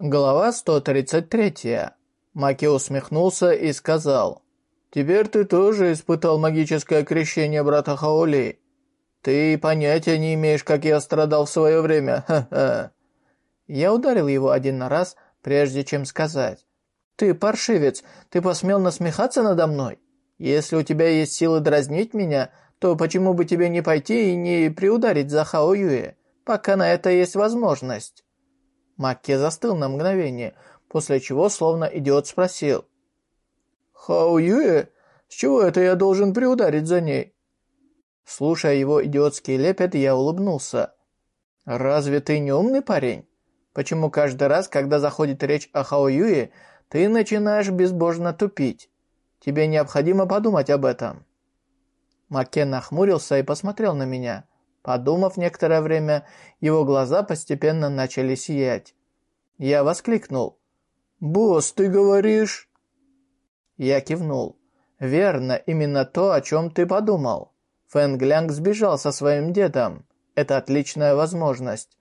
Глава 133. Маки усмехнулся и сказал, «Теперь ты тоже испытал магическое крещение брата Хаули. Ты понятия не имеешь, как я страдал в свое время, ха-ха». Я ударил его один раз, прежде чем сказать, «Ты паршивец, ты посмел насмехаться надо мной? Если у тебя есть силы дразнить меня, то почему бы тебе не пойти и не приударить за Хао Юэ, пока на это есть возможность?» Макки застыл на мгновение, после чего словно идиот спросил. «Хао Юэ? С чего это я должен приударить за ней?» Слушая его идиотский лепет, я улыбнулся. «Разве ты не умный парень? Почему каждый раз, когда заходит речь о Хао Юе, ты начинаешь безбожно тупить? Тебе необходимо подумать об этом». Макен нахмурился и посмотрел на меня. Подумав некоторое время, его глаза постепенно начали сиять. Я воскликнул. «Босс, ты говоришь?» Я кивнул. «Верно, именно то, о чем ты подумал. Фэнглянг сбежал со своим дедом. Это отличная возможность.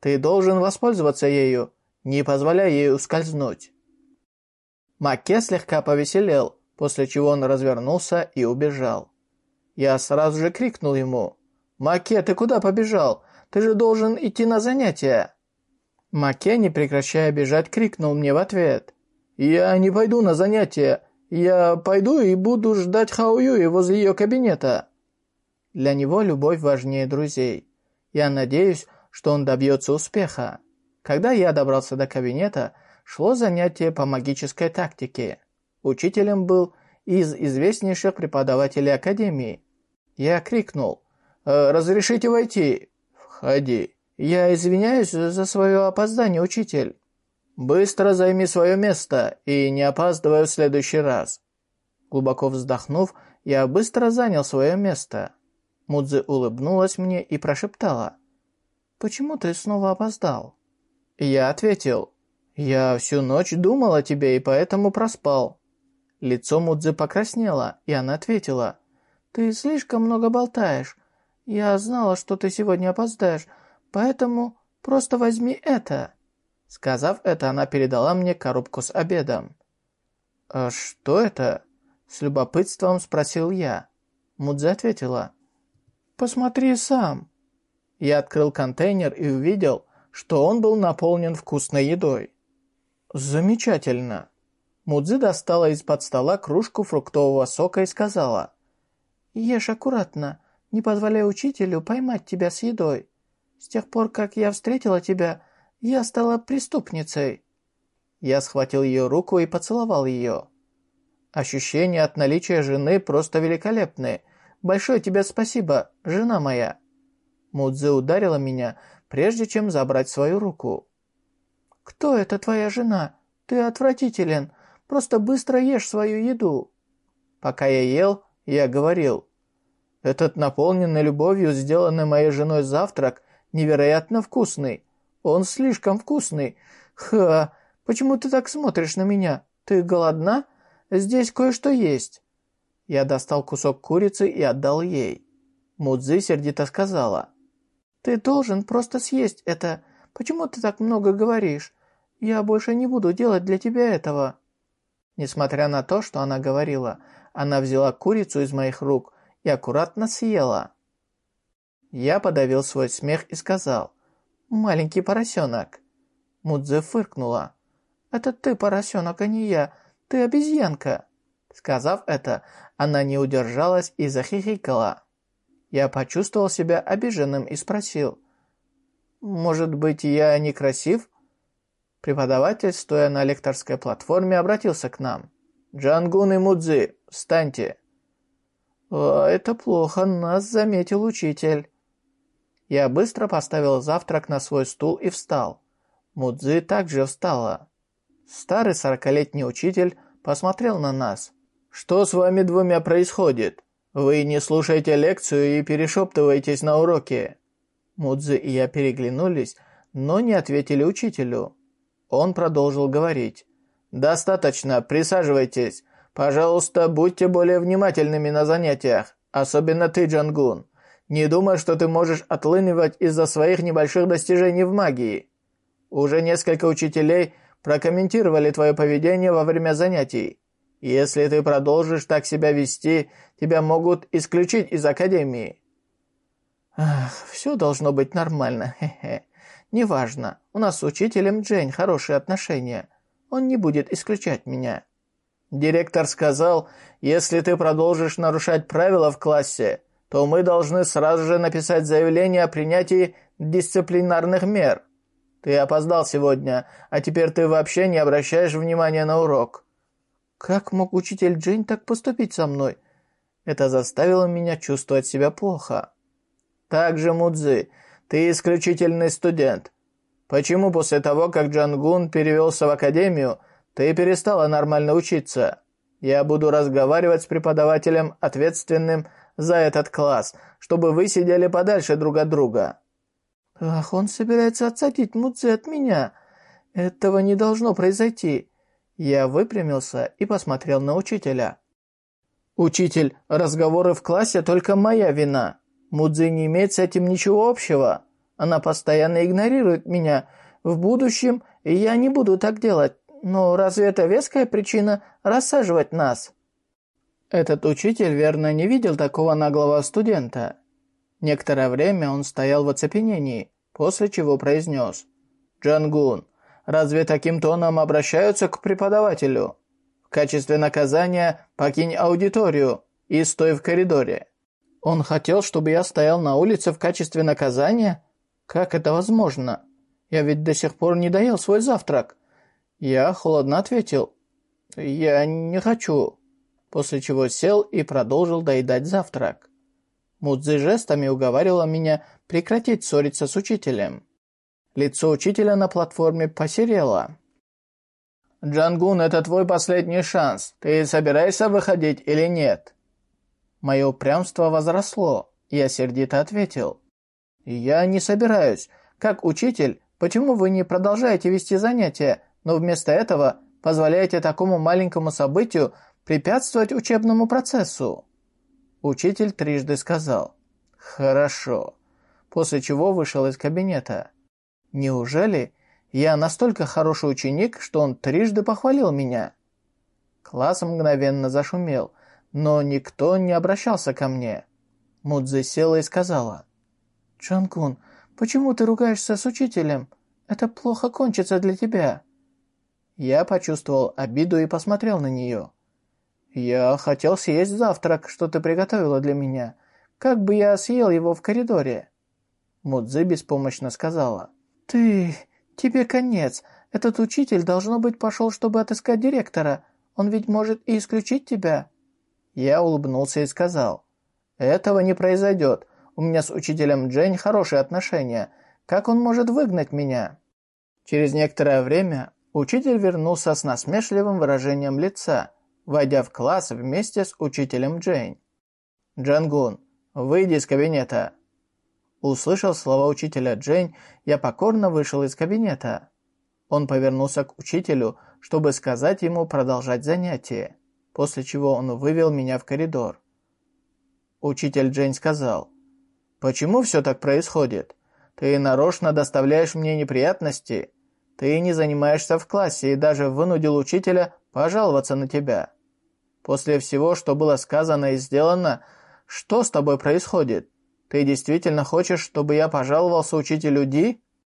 Ты должен воспользоваться ею, не позволяя ей ускользнуть». Маке слегка повеселел, после чего он развернулся и убежал. Я сразу же крикнул ему. «Маке, ты куда побежал? Ты же должен идти на занятия!» Маке, не прекращая бежать, крикнул мне в ответ. «Я не пойду на занятия. Я пойду и буду ждать Хао Юи возле ее кабинета». Для него любовь важнее друзей. Я надеюсь, что он добьется успеха. Когда я добрался до кабинета, шло занятие по магической тактике. Учителем был из известнейших преподавателей Академии. Я крикнул «Э, «Разрешите войти?» «Входи». «Я извиняюсь за свое опоздание, учитель». «Быстро займи свое место и не опаздывай в следующий раз». Глубоко вздохнув, я быстро занял свое место. Мудзи улыбнулась мне и прошептала. «Почему ты снова опоздал?» Я ответил. «Я всю ночь думал о тебе и поэтому проспал». Лицо Мудзи покраснело, и она ответила. «Ты слишком много болтаешь. Я знала, что ты сегодня опоздаешь, поэтому просто возьми это». Сказав это, она передала мне коробку с обедом. «А что это?» С любопытством спросил я. Мудзи ответила. «Посмотри сам». Я открыл контейнер и увидел, что он был наполнен вкусной едой. «Замечательно». Мудзи достала из-под стола кружку фруктового сока и сказала. «Ешь аккуратно, не позволяй учителю поймать тебя с едой. С тех пор, как я встретила тебя, я стала преступницей». Я схватил ее руку и поцеловал ее. Ощущения от наличия жены просто великолепны. Большое тебе спасибо, жена моя». Мудзе ударила меня, прежде чем забрать свою руку. «Кто это твоя жена? Ты отвратителен. Просто быстро ешь свою еду». Пока я ел, я говорил. «Этот наполненный любовью сделанный моей женой завтрак невероятно вкусный. Он слишком вкусный. Ха, почему ты так смотришь на меня? Ты голодна? Здесь кое-что есть». Я достал кусок курицы и отдал ей. Мудзи сердито сказала. «Ты должен просто съесть это. Почему ты так много говоришь? Я больше не буду делать для тебя этого». Несмотря на то, что она говорила, она взяла курицу из моих рук и аккуратно съела. Я подавил свой смех и сказал, «Маленький поросенок». Мудзе фыркнула. «Это ты, поросенок, а не я. Ты обезьянка». Сказав это, она не удержалась и захихикала. Я почувствовал себя обиженным и спросил, «Может быть, я некрасив?» Преподаватель, стоя на лекторской платформе, обратился к нам. «Джангун и Мудзи, встаньте!» «О, это плохо, нас заметил учитель». Я быстро поставил завтрак на свой стул и встал. Мудзи также встала. Старый сорокалетний учитель посмотрел на нас. «Что с вами двумя происходит? Вы не слушаете лекцию и перешептываетесь на уроке». Мудзи и я переглянулись, но не ответили учителю. Он продолжил говорить. «Достаточно, присаживайтесь. Пожалуйста, будьте более внимательными на занятиях, особенно ты, Джангун. Не думай, что ты можешь отлынивать из-за своих небольших достижений в магии». Уже несколько учителей прокомментировали твое поведение во время занятий. Если ты продолжишь так себя вести, тебя могут исключить из академии». «Ах, все должно быть нормально, хе-хе. Неважно, у нас с учителем Джейн хорошие отношения. Он не будет исключать меня». Директор сказал, если ты продолжишь нарушать правила в классе, то мы должны сразу же написать заявление о принятии дисциплинарных мер. Ты опоздал сегодня, а теперь ты вообще не обращаешь внимания на урок». «Как мог учитель Джейн так поступить со мной?» Это заставило меня чувствовать себя плохо. «Также, Мудзи, ты исключительный студент. Почему после того, как Джангун перевелся в академию, ты перестала нормально учиться? Я буду разговаривать с преподавателем, ответственным за этот класс, чтобы вы сидели подальше друг от друга». «Ах, он собирается отсадить Мудзи от меня. Этого не должно произойти». Я выпрямился и посмотрел на учителя. «Учитель, разговоры в классе только моя вина. Мудзи не имеет с этим ничего общего. Она постоянно игнорирует меня. В будущем я не буду так делать. Но разве это веская причина рассаживать нас?» Этот учитель, верно, не видел такого наглого студента. Некоторое время он стоял в оцепенении, после чего произнес. «Джангун, разве таким тоном обращаются к преподавателю? В качестве наказания покинь аудиторию и стой в коридоре». Он хотел, чтобы я стоял на улице в качестве наказания? Как это возможно? Я ведь до сих пор не доел свой завтрак. Я холодно ответил. «Я не хочу», после чего сел и продолжил доедать завтрак. Мудзи жестами уговаривала меня прекратить ссориться с учителем. Лицо учителя на платформе посерело. «Джангун, это твой последний шанс. Ты собираешься выходить или нет?» Мое упрямство возросло. Я сердито ответил. «Я не собираюсь. Как учитель, почему вы не продолжаете вести занятия, но вместо этого позволяете такому маленькому событию препятствовать учебному процессу?» Учитель трижды сказал «Хорошо», после чего вышел из кабинета. «Неужели я настолько хороший ученик, что он трижды похвалил меня?» Класс мгновенно зашумел, но никто не обращался ко мне. Мудзи села и сказала «Чонкун, почему ты ругаешься с учителем? Это плохо кончится для тебя». Я почувствовал обиду и посмотрел на нее. «Я хотел съесть завтрак, что ты приготовила для меня. Как бы я съел его в коридоре?» Мудзи беспомощно сказала. «Ты... тебе конец. Этот учитель, должно быть, пошел, чтобы отыскать директора. Он ведь может и исключить тебя». Я улыбнулся и сказал. «Этого не произойдет. У меня с учителем Джейн хорошие отношения. Как он может выгнать меня?» Через некоторое время учитель вернулся с насмешливым выражением лица – войдя в класс вместе с учителем Джейн. «Джангун, выйди из кабинета!» Услышав слова учителя Джейн, я покорно вышел из кабинета. Он повернулся к учителю, чтобы сказать ему продолжать занятие, после чего он вывел меня в коридор. Учитель Джейн сказал, «Почему все так происходит? Ты нарочно доставляешь мне неприятности. Ты не занимаешься в классе и даже вынудил учителя пожаловаться на тебя. После всего, что было сказано и сделано, что с тобой происходит? Ты действительно хочешь, чтобы я пожаловался учителю Ди?»